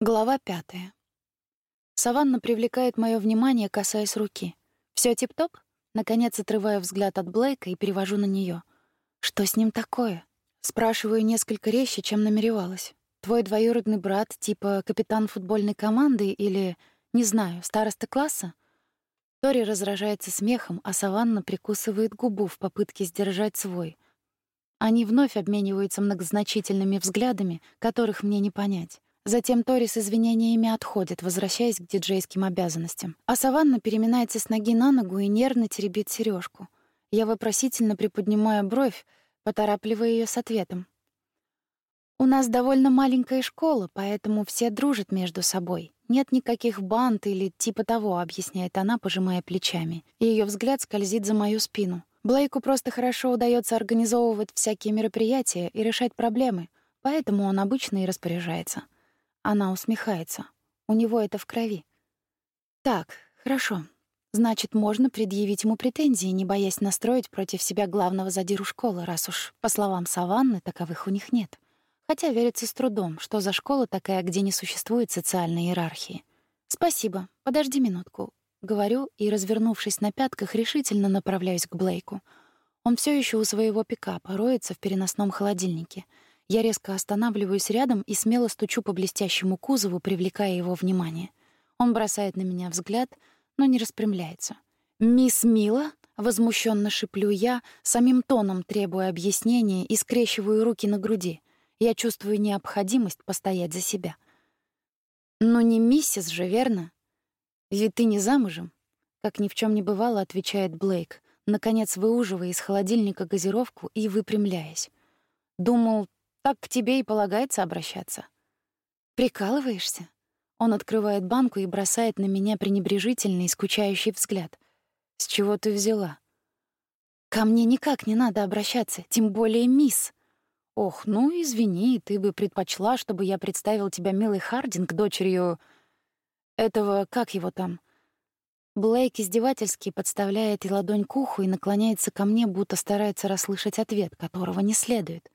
Глава пятая. Саванна привлекает мое внимание, касаясь руки. Все тип-топ? Наконец отрываю взгляд от Блейка и перевожу на нее. Что с ним такое? Спрашиваю несколько резче, чем намеревалась. Твой двоюродный брат, типа капитан футбольной команды или, не знаю, староста класса? Тори разражается смехом, а Саванна прикусывает губу в попытке сдержать свой. Они вновь обмениваются многозначительными взглядами, которых мне не понять. Затем Тори с извинениями отходит, возвращаясь к диджейским обязанностям. А Саванна переминается с ноги на ногу и нервно теребит сережку. Я вопросительно приподнимаю бровь, поторапливая ее с ответом. «У нас довольно маленькая школа, поэтому все дружат между собой. Нет никаких банд или типа того», — объясняет она, пожимая плечами. Ее взгляд скользит за мою спину. Блейку просто хорошо удается организовывать всякие мероприятия и решать проблемы, поэтому он обычно и распоряжается. Она усмехается. У него это в крови. Так, хорошо. Значит, можно предъявить ему претензии, не боясь настроить против себя главного задиру школы, раз уж, по словам Саванны, таковых у них нет. Хотя верится с трудом, что за школа такая, где не существует социальной иерархии. «Спасибо. Подожди минутку», — говорю и, развернувшись на пятках, решительно направляюсь к Блейку. Он все еще у своего пикапа, роется в переносном холодильнике — я резко останавливаюсь рядом и смело стучу по блестящему кузову, привлекая его внимание. Он бросает на меня взгляд, но не распрямляется. «Мисс Мила?» — возмущенно шиплю я, самим тоном требуя объяснения и скрещиваю руки на груди. Я чувствую необходимость постоять за себя. «Ну не миссис же, верно? Ведь ты не замужем?» Как ни в чем не бывало, отвечает Блейк, наконец выуживая из холодильника газировку и выпрямляясь. «Думал, так к тебе и полагается обращаться. Прикалываешься? Он открывает банку и бросает на меня пренебрежительный, скучающий взгляд. С чего ты взяла? Ко мне никак не надо обращаться, тем более мисс. Ох, ну извини, ты бы предпочла, чтобы я представил тебя милой Хардинг, дочерью этого, как его там? Блейк издевательски подставляет и ладонь к уху и наклоняется ко мне, будто старается расслышать ответ, которого не следует.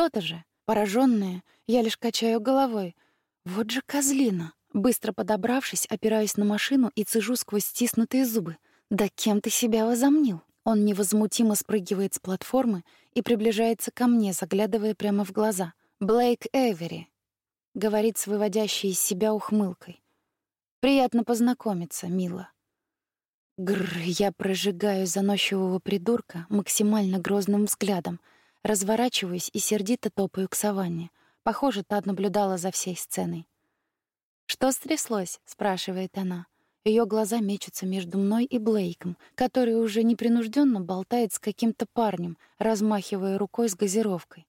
То-то же. Поражённая, я лишь качаю головой. Вот же козлина. Быстро подобравшись, опираюсь на машину и цежу сквозь стиснутые зубы. «Да кем ты себя возомнил?» Он невозмутимо спрыгивает с платформы и приближается ко мне, заглядывая прямо в глаза. «Блейк Эвери», — говорит с выводящей из себя ухмылкой. «Приятно познакомиться, мила». Грр, я прожигаю заносчивого придурка максимально грозным взглядом — Разворачиваюсь и сердито топаю к саванне. Похоже, та наблюдала за всей сценой. «Что стряслось?» — спрашивает она. Ее глаза мечутся между мной и Блейком, который уже непринужденно болтает с каким-то парнем, размахивая рукой с газировкой.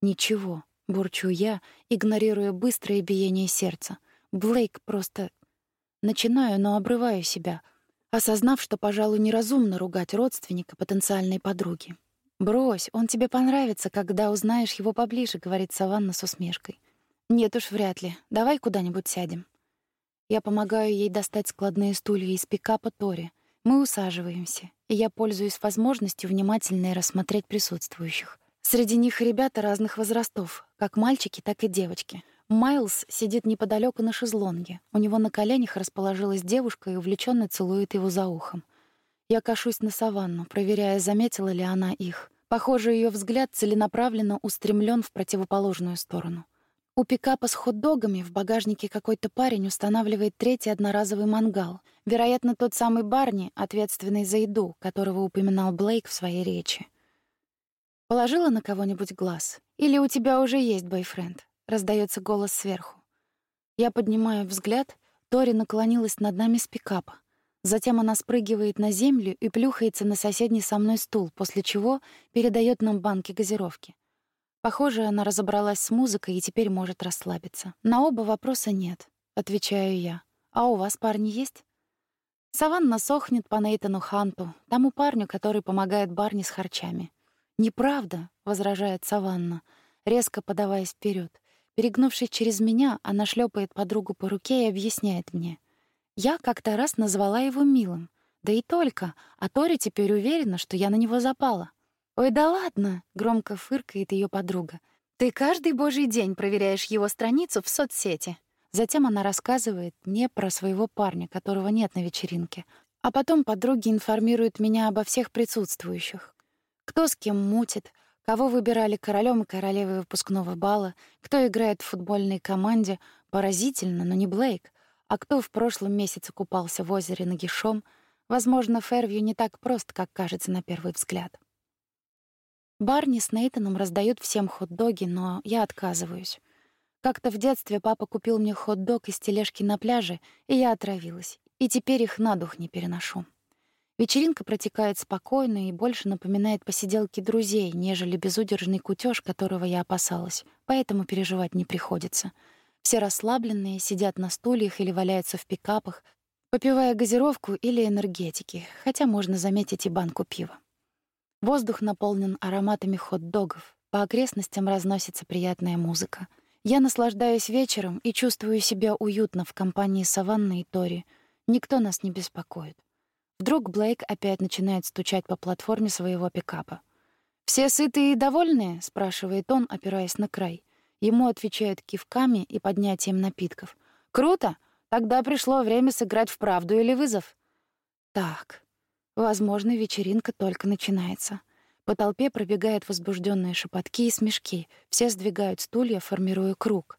«Ничего», — бурчу я, игнорируя быстрое биение сердца. Блейк просто... Начинаю, но обрываю себя, осознав, что, пожалуй, неразумно ругать родственника потенциальной подруги. «Брось, он тебе понравится, когда узнаешь его поближе», — говорит Саванна с усмешкой. «Нет уж, вряд ли. Давай куда-нибудь сядем». Я помогаю ей достать складные стулья из пикапа Тори. Мы усаживаемся, и я пользуюсь возможностью внимательно рассмотреть присутствующих. Среди них ребята разных возрастов, как мальчики, так и девочки. Майлз сидит неподалеку на шезлонге. У него на коленях расположилась девушка и увлеченно целует его за ухом. Я кашусь на саванну, проверяя, заметила ли она их. Похоже, ее взгляд целенаправленно устремлен в противоположную сторону. У пикапа с хот-догами в багажнике какой-то парень устанавливает третий одноразовый мангал. Вероятно, тот самый Барни, ответственный за еду, которого упоминал Блейк в своей речи. «Положила на кого-нибудь глаз? Или у тебя уже есть бойфренд?» — раздается голос сверху. Я поднимаю взгляд, Тори наклонилась над нами с пикапа. Затем она спрыгивает на землю и плюхается на соседний со мной стул, после чего передает нам банки газировки. Похоже, она разобралась с музыкой и теперь может расслабиться. На оба вопроса нет, отвечаю я. А у вас парни есть? Саванна сохнет по Нейтану Ханту, тому парню, который помогает Барни с харчами. «Неправда», — возражает Саванна, резко подаваясь вперед. Перегнувшись через меня, она шлепает подругу по руке и объясняет мне. Я как-то раз назвала его милым. Да и только, а Тори теперь уверена, что я на него запала. «Ой, да ладно!» — громко фыркает ее подруга. «Ты каждый божий день проверяешь его страницу в соцсети. Затем она рассказывает мне про своего парня, которого нет на вечеринке. А потом подруги информируют меня обо всех присутствующих. Кто с кем мутит, кого выбирали королем и королевой выпускного бала, кто играет в футбольной команде, поразительно, но не Блейк, а кто в прошлом месяце купался в озере нагишом. Возможно, Фервью не так прост, как кажется на первый взгляд. Барни с Нейтаном раздают всем хот-доги, но я отказываюсь. Как-то в детстве папа купил мне хот-дог из тележки на пляже, и я отравилась. И теперь их на дух не переношу. Вечеринка протекает спокойно и больше напоминает посиделки друзей, нежели безудержный кутеж, которого я опасалась, поэтому переживать не приходится. Все расслабленные, сидят на стульях или валяются в пикапах, попивая газировку или энергетики, хотя можно заметить и банку пива. Воздух наполнен ароматами хот-догов, по окрестностям разносится приятная музыка — я наслаждаюсь вечером и чувствую себя уютно в компании Саванны и Тори. Никто нас не беспокоит. Вдруг Блейк опять начинает стучать по платформе своего пикапа. «Все сытые и довольные?» — спрашивает он, опираясь на край. Ему отвечают кивками и поднятием напитков. «Круто! Тогда пришло время сыграть в правду или вызов». «Так, возможно, вечеринка только начинается». По толпе пробегают возбужденные шепотки и смешки. Все сдвигают стулья, формируя круг.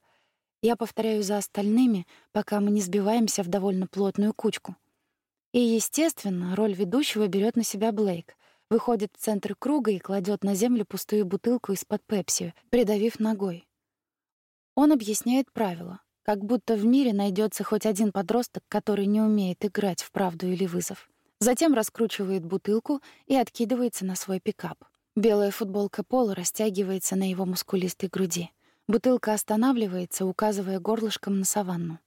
Я повторяю за остальными, пока мы не сбиваемся в довольно плотную кучку. И, естественно, роль ведущего берет на себя Блейк. Выходит в центр круга и кладет на землю пустую бутылку из-под пепси, придавив ногой. Он объясняет правила, как будто в мире найдется хоть один подросток, который не умеет играть в правду или вызов. Затем раскручивает бутылку и откидывается на свой пикап. Белая футболка Пола растягивается на его мускулистой груди. Бутылка останавливается, указывая горлышком на саванну.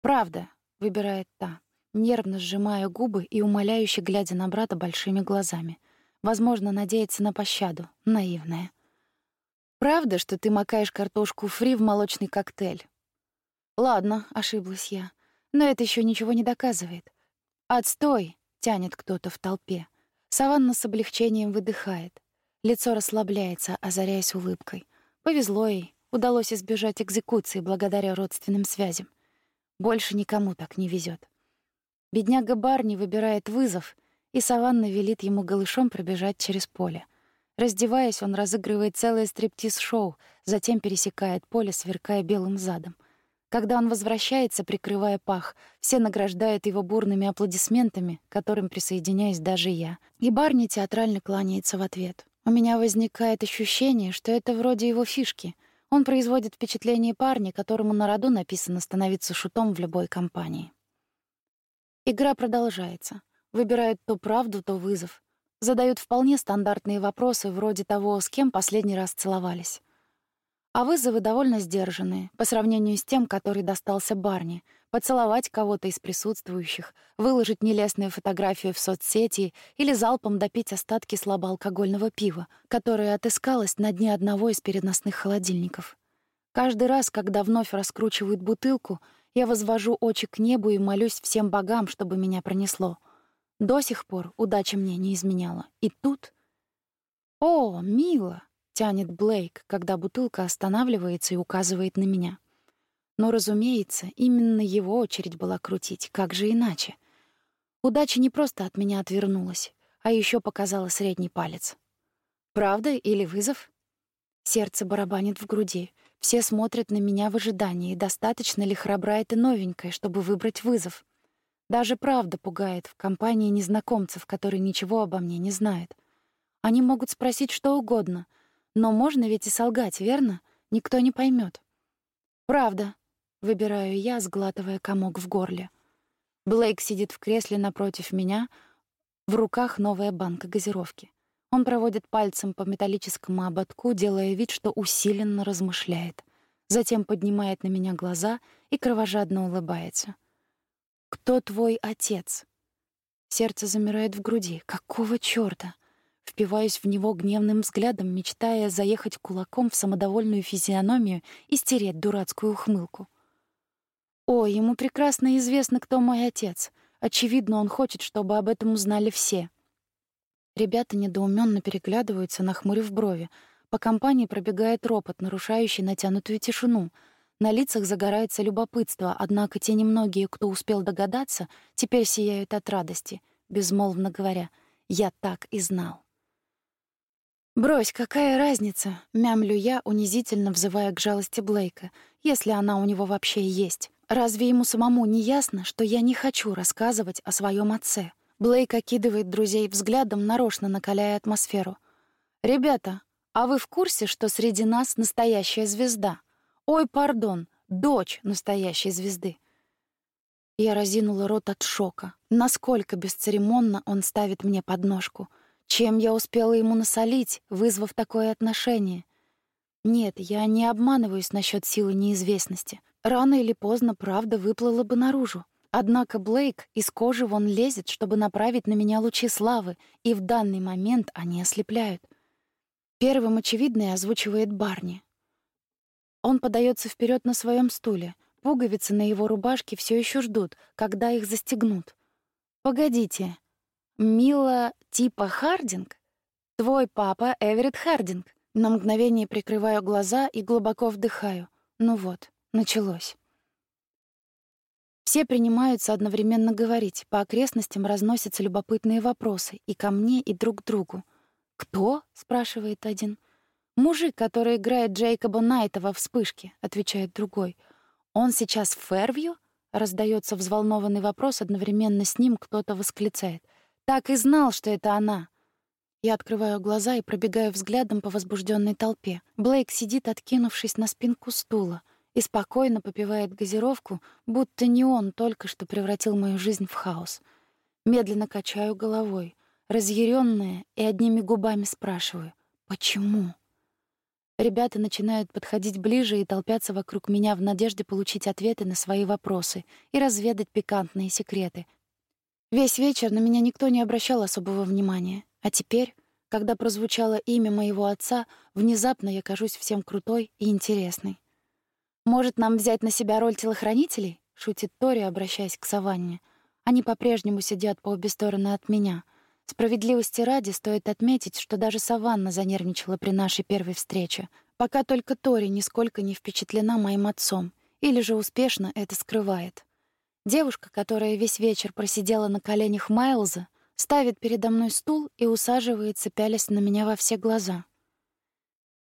«Правда», — выбирает та, нервно сжимая губы и умоляюще глядя на брата большими глазами. Возможно, надеется на пощаду, наивная. «Правда, что ты макаешь картошку фри в молочный коктейль?» «Ладно», — ошиблась я, — «но это еще ничего не доказывает». «Отстой!» тянет кто-то в толпе. Саванна с облегчением выдыхает. Лицо расслабляется, озаряясь улыбкой. Повезло ей, удалось избежать экзекуции благодаря родственным связям. Больше никому так не везет. Бедняга Барни выбирает вызов, и Саванна велит ему голышом пробежать через поле. Раздеваясь, он разыгрывает целое стриптиз-шоу, затем пересекает поле, сверкая белым задом — когда он возвращается, прикрывая пах, все награждают его бурными аплодисментами, к которым присоединяюсь даже я. И Барни театрально кланяется в ответ. У меня возникает ощущение, что это вроде его фишки. Он производит впечатление парня, которому на роду написано становиться шутом в любой компании. Игра продолжается. Выбирают то правду, то вызов. Задают вполне стандартные вопросы, вроде того, с кем последний раз целовались. А вызовы довольно сдержанные по сравнению с тем, который достался Барни. Поцеловать кого-то из присутствующих, выложить нелестную фотографию в соцсети или залпом допить остатки слабоалкогольного пива, которое отыскалось на дне одного из переносных холодильников. Каждый раз, когда вновь раскручивают бутылку, я возвожу очи к небу и молюсь всем богам, чтобы меня пронесло. До сих пор удача мне не изменяла. И тут... О, мило! тянет Блейк, когда бутылка останавливается и указывает на меня. Но, разумеется, именно его очередь была крутить, как же иначе? Удача не просто от меня отвернулась, а еще показала средний палец. Правда или вызов? Сердце барабанит в груди. Все смотрят на меня в ожидании, достаточно ли храбра эта новенькая, чтобы выбрать вызов. Даже правда пугает в компании незнакомцев, которые ничего обо мне не знают. Они могут спросить что угодно — но можно ведь и солгать, верно? Никто не поймет. Правда, выбираю я, сглатывая комок в горле. Блейк сидит в кресле напротив меня, в руках новая банка газировки. Он проводит пальцем по металлическому ободку, делая вид, что усиленно размышляет. Затем поднимает на меня глаза и кровожадно улыбается. «Кто твой отец?» Сердце замирает в груди. «Какого чёрта?» Впиваюсь в него гневным взглядом, мечтая заехать кулаком в самодовольную физиономию и стереть дурацкую ухмылку. О, ему прекрасно известно, кто мой отец. Очевидно, он хочет, чтобы об этом узнали все. Ребята недоуменно переглядываются, нахмурив брови. По компании пробегает ропот, нарушающий натянутую тишину. На лицах загорается любопытство, однако те немногие, кто успел догадаться, теперь сияют от радости, безмолвно говоря: "Я так и знал". «Брось, какая разница?» — мямлю я, унизительно взывая к жалости Блейка, если она у него вообще есть. Разве ему самому не ясно, что я не хочу рассказывать о своем отце? Блейк окидывает друзей взглядом, нарочно накаляя атмосферу. «Ребята, а вы в курсе, что среди нас настоящая звезда? Ой, пардон, дочь настоящей звезды». Я разинула рот от шока. Насколько бесцеремонно он ставит мне подножку — чем я успела ему насолить, вызвав такое отношение? Нет, я не обманываюсь насчет силы неизвестности. Рано или поздно правда выплыла бы наружу. Однако Блейк из кожи вон лезет, чтобы направить на меня лучи славы, и в данный момент они ослепляют. Первым очевидное озвучивает Барни. Он подается вперед на своем стуле. Пуговицы на его рубашке все еще ждут, когда их застегнут. Погодите, Мила типа Хардинг? Твой папа Эверетт Хардинг. На мгновение прикрываю глаза и глубоко вдыхаю. Ну вот, началось. Все принимаются одновременно говорить, по окрестностям разносятся любопытные вопросы и ко мне, и друг к другу. «Кто?» — спрашивает один. «Мужик, который играет Джейкоба Найта во «Вспышке», — отвечает другой. «Он сейчас в Фервью?» — раздается взволнованный вопрос, одновременно с ним кто-то восклицает. Так и знал, что это она. Я открываю глаза и пробегаю взглядом по возбужденной толпе. Блейк сидит, откинувшись на спинку стула, и спокойно попивает газировку, будто не он только что превратил мою жизнь в хаос. Медленно качаю головой, разъяренная, и одними губами спрашиваю: "Почему?" Ребята начинают подходить ближе и толпятся вокруг меня в надежде получить ответы на свои вопросы и разведать пикантные секреты, Весь вечер на меня никто не обращал особого внимания. А теперь, когда прозвучало имя моего отца, внезапно я кажусь всем крутой и интересной. «Может, нам взять на себя роль телохранителей?» — шутит Тори, обращаясь к Саванне. Они по-прежнему сидят по обе стороны от меня. Справедливости ради стоит отметить, что даже Саванна занервничала при нашей первой встрече, пока только Тори нисколько не впечатлена моим отцом, или же успешно это скрывает. Девушка, которая весь вечер просидела на коленях Майлза, ставит передо мной стул и усаживается, пялясь на меня во все глаза.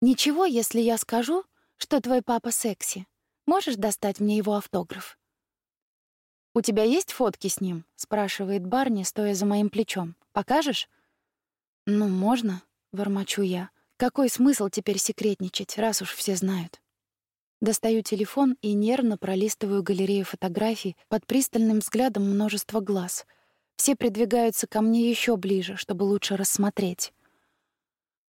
«Ничего, если я скажу, что твой папа секси. Можешь достать мне его автограф?» «У тебя есть фотки с ним?» — спрашивает Барни, стоя за моим плечом. «Покажешь?» «Ну, можно», — бормочу я. «Какой смысл теперь секретничать, раз уж все знают?» Достаю телефон и нервно пролистываю галерею фотографий под пристальным взглядом множества глаз. Все придвигаются ко мне еще ближе, чтобы лучше рассмотреть.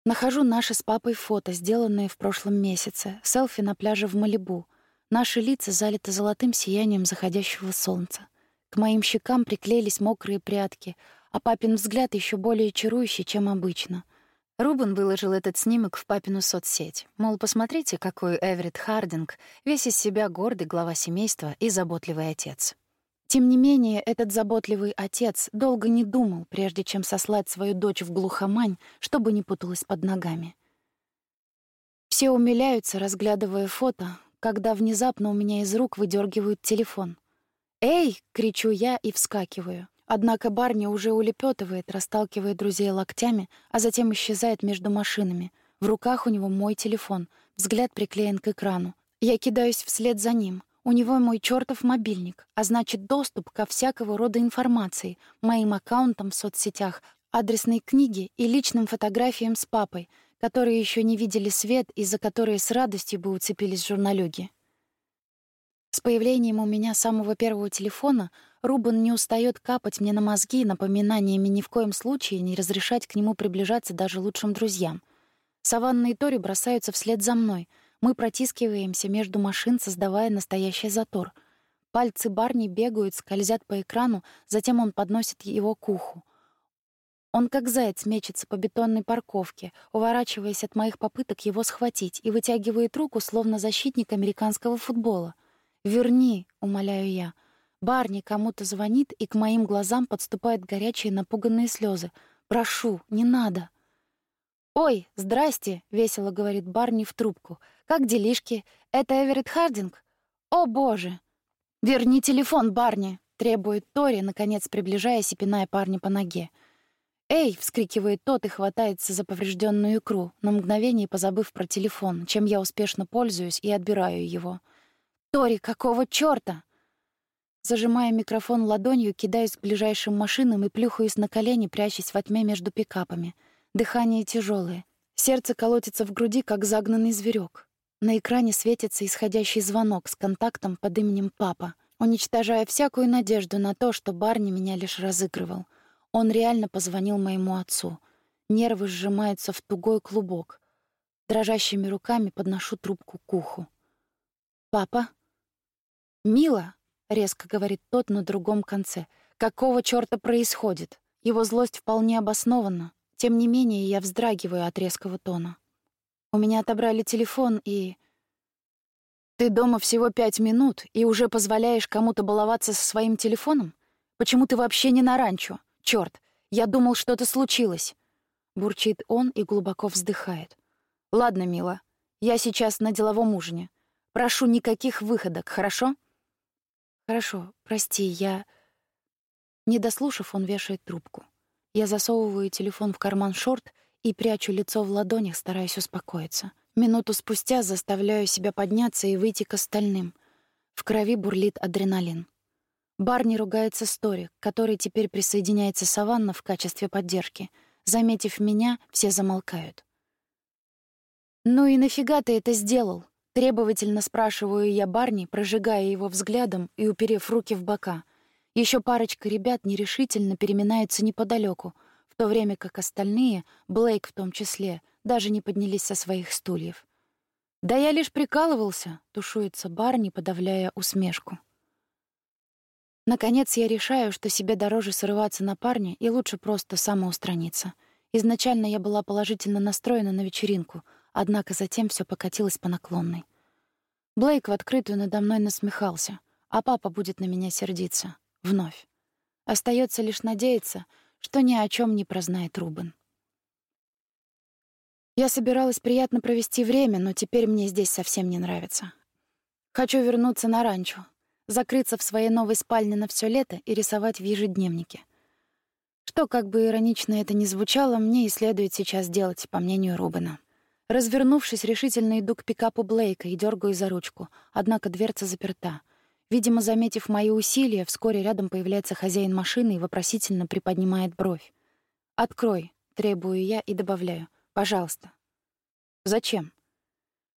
Нахожу наши с папой фото, сделанные в прошлом месяце, селфи на пляже в Малибу. Наши лица залиты золотым сиянием заходящего солнца. К моим щекам приклеились мокрые прядки, а папин взгляд еще более чарующий, чем обычно — Рубен выложил этот снимок в папину соцсеть. Мол, посмотрите, какой Эверетт Хардинг, весь из себя гордый глава семейства и заботливый отец. Тем не менее, этот заботливый отец долго не думал, прежде чем сослать свою дочь в глухомань, чтобы не путалась под ногами. Все умиляются, разглядывая фото, когда внезапно у меня из рук выдергивают телефон. «Эй!» — кричу я и вскакиваю. Однако Барни уже улепетывает, расталкивая друзей локтями, а затем исчезает между машинами. В руках у него мой телефон, взгляд приклеен к экрану. Я кидаюсь вслед за ним. У него мой чертов мобильник, а значит, доступ ко всякого рода информации, моим аккаунтам в соцсетях, адресной книге и личным фотографиям с папой, которые еще не видели свет и за которые с радостью бы уцепились журналюги. С появлением у меня самого первого телефона Рубен не устает капать мне на мозги напоминаниями ни в коем случае не разрешать к нему приближаться даже лучшим друзьям. Саванна и Тори бросаются вслед за мной. Мы протискиваемся между машин, создавая настоящий затор. Пальцы Барни бегают, скользят по экрану, затем он подносит его к уху. Он как заяц мечется по бетонной парковке, уворачиваясь от моих попыток его схватить, и вытягивает руку, словно защитник американского футбола — «Верни», — умоляю я. Барни кому-то звонит, и к моим глазам подступают горячие напуганные слезы. «Прошу, не надо». «Ой, здрасте», — весело говорит Барни в трубку. «Как делишки? Это Эверетт Хардинг? О, боже! Верни телефон, Барни! требует Тори, наконец приближаясь и пиная парня по ноге. «Эй!» — вскрикивает тот и хватается за поврежденную икру, на мгновение позабыв про телефон, чем я успешно пользуюсь и отбираю его. «Тори, какого чёрта?» Зажимая микрофон ладонью, кидаюсь к ближайшим машинам и плюхаюсь на колени, прячась во тьме между пикапами. Дыхание тяжелое. Сердце колотится в груди, как загнанный зверек. На экране светится исходящий звонок с контактом под именем «Папа», уничтожая всякую надежду на то, что Барни меня лишь разыгрывал. Он реально позвонил моему отцу. Нервы сжимаются в тугой клубок. Дрожащими руками подношу трубку к уху. «Папа?» «Мила!» — резко говорит тот на другом конце. «Какого чёрта происходит?» Его злость вполне обоснована. Тем не менее, я вздрагиваю от резкого тона. У меня отобрали телефон и... Ты дома всего пять минут и уже позволяешь кому-то баловаться со своим телефоном? Почему ты вообще не на ранчо? Чёрт, я думал, что-то случилось. Бурчит он и глубоко вздыхает. Ладно, мила, я сейчас на деловом ужине. Прошу никаких выходок, хорошо? Хорошо, прости, я... Не дослушав, он вешает трубку. Я засовываю телефон в карман шорт и прячу лицо в ладонях, стараясь успокоиться. Минуту спустя заставляю себя подняться и выйти к остальным. В крови бурлит адреналин. Барни ругается с Тори, который теперь присоединяется Саванна в качестве поддержки. Заметив меня, все замолкают. «Ну и нафига ты это сделал?» Требовательно спрашиваю я Барни, прожигая его взглядом и уперев руки в бока — еще парочка ребят нерешительно переминаются неподалеку, в то время как остальные, Блейк в том числе, даже не поднялись со своих стульев. «Да я лишь прикалывался», — тушуется Барни, подавляя усмешку. Наконец я решаю, что себе дороже срываться на парня и лучше просто самоустраниться. Изначально я была положительно настроена на вечеринку, однако затем все покатилось по наклонной. Блейк в открытую надо мной насмехался, а папа будет на меня сердиться. Вновь. Остается лишь надеяться, что ни о чем не прознает Рубен. Я собиралась приятно провести время, но теперь мне здесь совсем не нравится. Хочу вернуться на ранчо, закрыться в своей новой спальне на все лето и рисовать в ежедневнике. Что, как бы иронично это ни звучало, мне и следует сейчас делать, по мнению Рубена. Развернувшись, решительно иду к пикапу Блейка и дергаю за ручку, однако дверца заперта — Видимо, заметив мои усилия, вскоре рядом появляется хозяин машины и вопросительно приподнимает бровь. «Открой», — требую я и добавляю. «Пожалуйста». «Зачем?»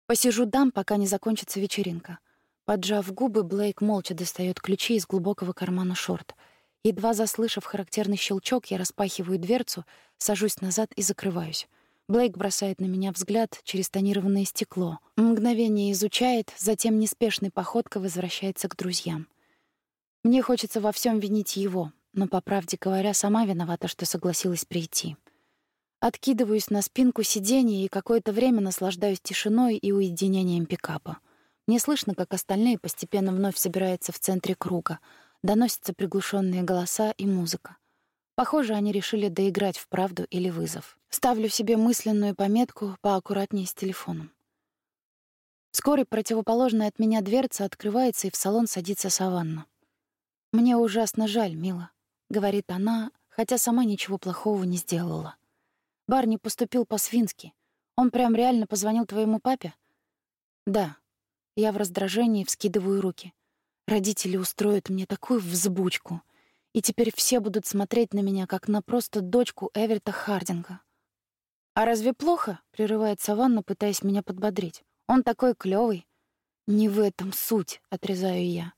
«Посижу дам, пока не закончится вечеринка». Поджав губы, Блейк молча достает ключи из глубокого кармана шорт. Едва заслышав характерный щелчок, я распахиваю дверцу, сажусь назад и закрываюсь. Блейк бросает на меня взгляд через тонированное стекло. Мгновение изучает, затем неспешной походкой возвращается к друзьям. Мне хочется во всем винить его, но, по правде говоря, сама виновата, что согласилась прийти. Откидываюсь на спинку сиденья и какое-то время наслаждаюсь тишиной и уединением пикапа. Не слышно, как остальные постепенно вновь собираются в центре круга. Доносятся приглушенные голоса и музыка. Похоже, они решили доиграть в правду или вызов. Ставлю себе мысленную пометку поаккуратнее с телефоном. Вскоре противоположная от меня дверца открывается, и в салон садится Саванна. «Мне ужасно жаль, мила», — говорит она, хотя сама ничего плохого не сделала. «Барни поступил по-свински. Он прям реально позвонил твоему папе?» «Да». Я в раздражении вскидываю руки. Родители устроят мне такую взбучку и теперь все будут смотреть на меня, как на просто дочку Эверта Хардинга. «А разве плохо?» — прерывает Саванна, пытаясь меня подбодрить. «Он такой клёвый». «Не в этом суть», — отрезаю я.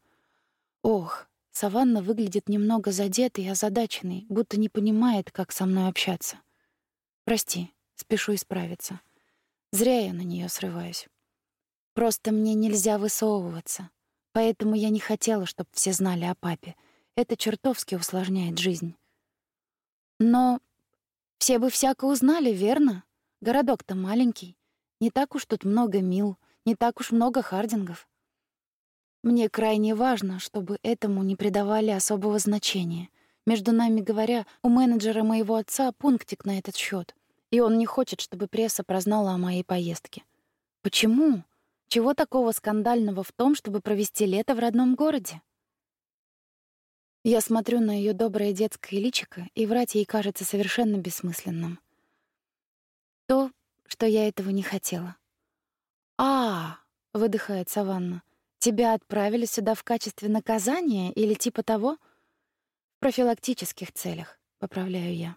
«Ох, Саванна выглядит немного задетой и озадаченной, будто не понимает, как со мной общаться. Прости, спешу исправиться. Зря я на неё срываюсь. Просто мне нельзя высовываться, поэтому я не хотела, чтобы все знали о папе — это чертовски усложняет жизнь. Но все бы всяко узнали, верно? Городок-то маленький. Не так уж тут много мил, не так уж много хардингов. Мне крайне важно, чтобы этому не придавали особого значения. Между нами говоря, у менеджера моего отца пунктик на этот счет, и он не хочет, чтобы пресса прознала о моей поездке. Почему? Чего такого скандального в том, чтобы провести лето в родном городе? Я смотрю на ее доброе детское личико, и врать ей кажется совершенно бессмысленным. То, что я этого не хотела. «А, — выдыхает Саванна, — тебя отправили сюда в качестве наказания или типа того?» «В профилактических целях», — поправляю я.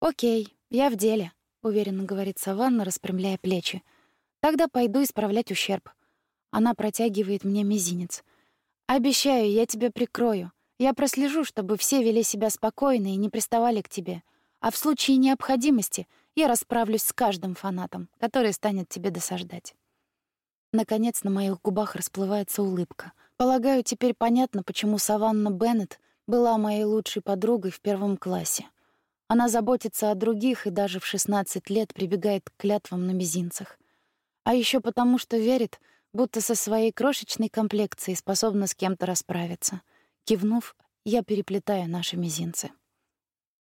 «Окей, я в деле», — уверенно говорит Саванна, распрямляя плечи. «Тогда пойду исправлять ущерб». Она протягивает мне мизинец. «Обещаю, я тебя прикрою. Я прослежу, чтобы все вели себя спокойно и не приставали к тебе. А в случае необходимости я расправлюсь с каждым фанатом, который станет тебе досаждать. Наконец на моих губах расплывается улыбка. Полагаю, теперь понятно, почему Саванна Беннет была моей лучшей подругой в первом классе. Она заботится о других и даже в 16 лет прибегает к клятвам на мизинцах. А еще потому, что верит, будто со своей крошечной комплекцией способна с кем-то расправиться — Кивнув, я переплетаю наши мизинцы.